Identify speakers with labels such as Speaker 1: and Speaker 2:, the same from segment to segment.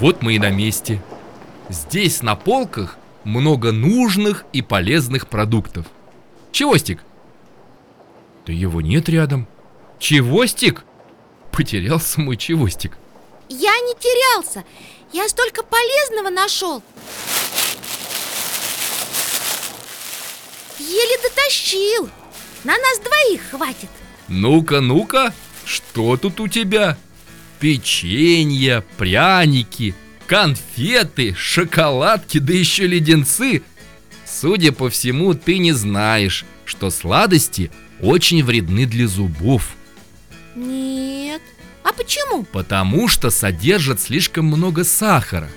Speaker 1: Вот мы и на месте. Здесь на полках много нужных и полезных продуктов. Чевостик? Да его нет рядом. Чевостик? Потерялся мой чевостик.
Speaker 2: Я не терялся. Я столько полезного нашел. Еле дотащил. На нас двоих хватит.
Speaker 1: Ну-ка, ну-ка, что тут у тебя? Печенье, пряники, конфеты, шоколадки, да еще леденцы. Судя по всему, ты не знаешь, что сладости очень вредны для зубов.
Speaker 2: Нет. А почему?
Speaker 1: Потому что содержат слишком много сахара.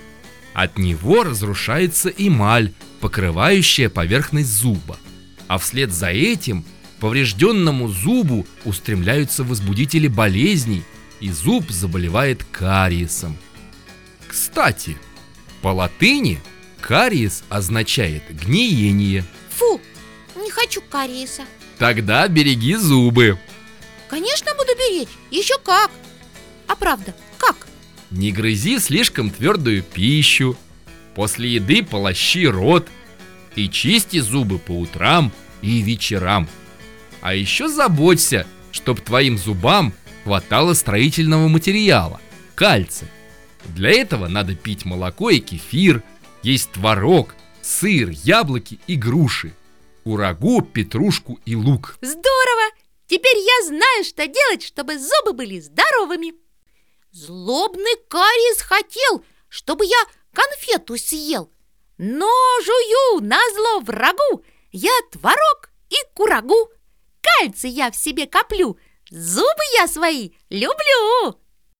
Speaker 1: От него разрушается эмаль, покрывающая поверхность зуба. А вслед за этим поврежденному зубу устремляются возбудители болезней, и зуб заболевает кариесом. Кстати, по латыни кариес означает гниение.
Speaker 2: Фу, не хочу кариеса.
Speaker 1: Тогда береги зубы.
Speaker 2: Конечно, буду беречь. Еще как. А правда, как?
Speaker 1: Не грызи слишком твердую пищу. После еды полощи рот. И чисти зубы по утрам и вечерам. А еще заботься, чтобы твоим зубам хватало строительного материала, кальция. Для этого надо пить молоко и кефир, есть творог, сыр, яблоки и груши, курагу, петрушку и лук.
Speaker 2: Здорово! Теперь я знаю, что делать, чтобы зубы были здоровыми. Злобный кариес хотел, чтобы я конфету съел. Но жую на зло врагу я творог и курагу. Кальций я в себе коплю, зубы я свои люблю.